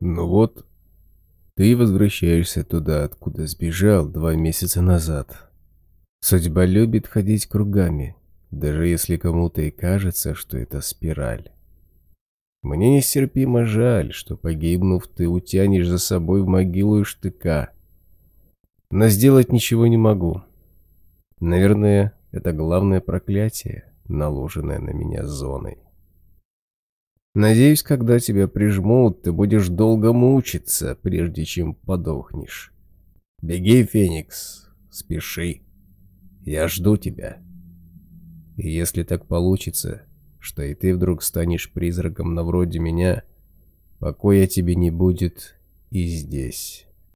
вот ты возвращаешься туда, откуда сбежал два месяца назад. Судьба любит ходить кругами, даже если кому-то и кажется, что это спираль. Мне нестерпимо жаль, что, погибнув, ты утянешь за собой в могилу и штыка. Но сделать ничего не могу. Наверное, это главное проклятие, наложенное на меня зоной. Надеюсь, когда тебя прижмут, ты будешь долго мучиться, прежде чем подохнешь. Беги, Феникс, спеши. Я жду тебя. И если так получится, что и ты вдруг станешь призраком на вроде меня, покоя тебе не будет и здесь».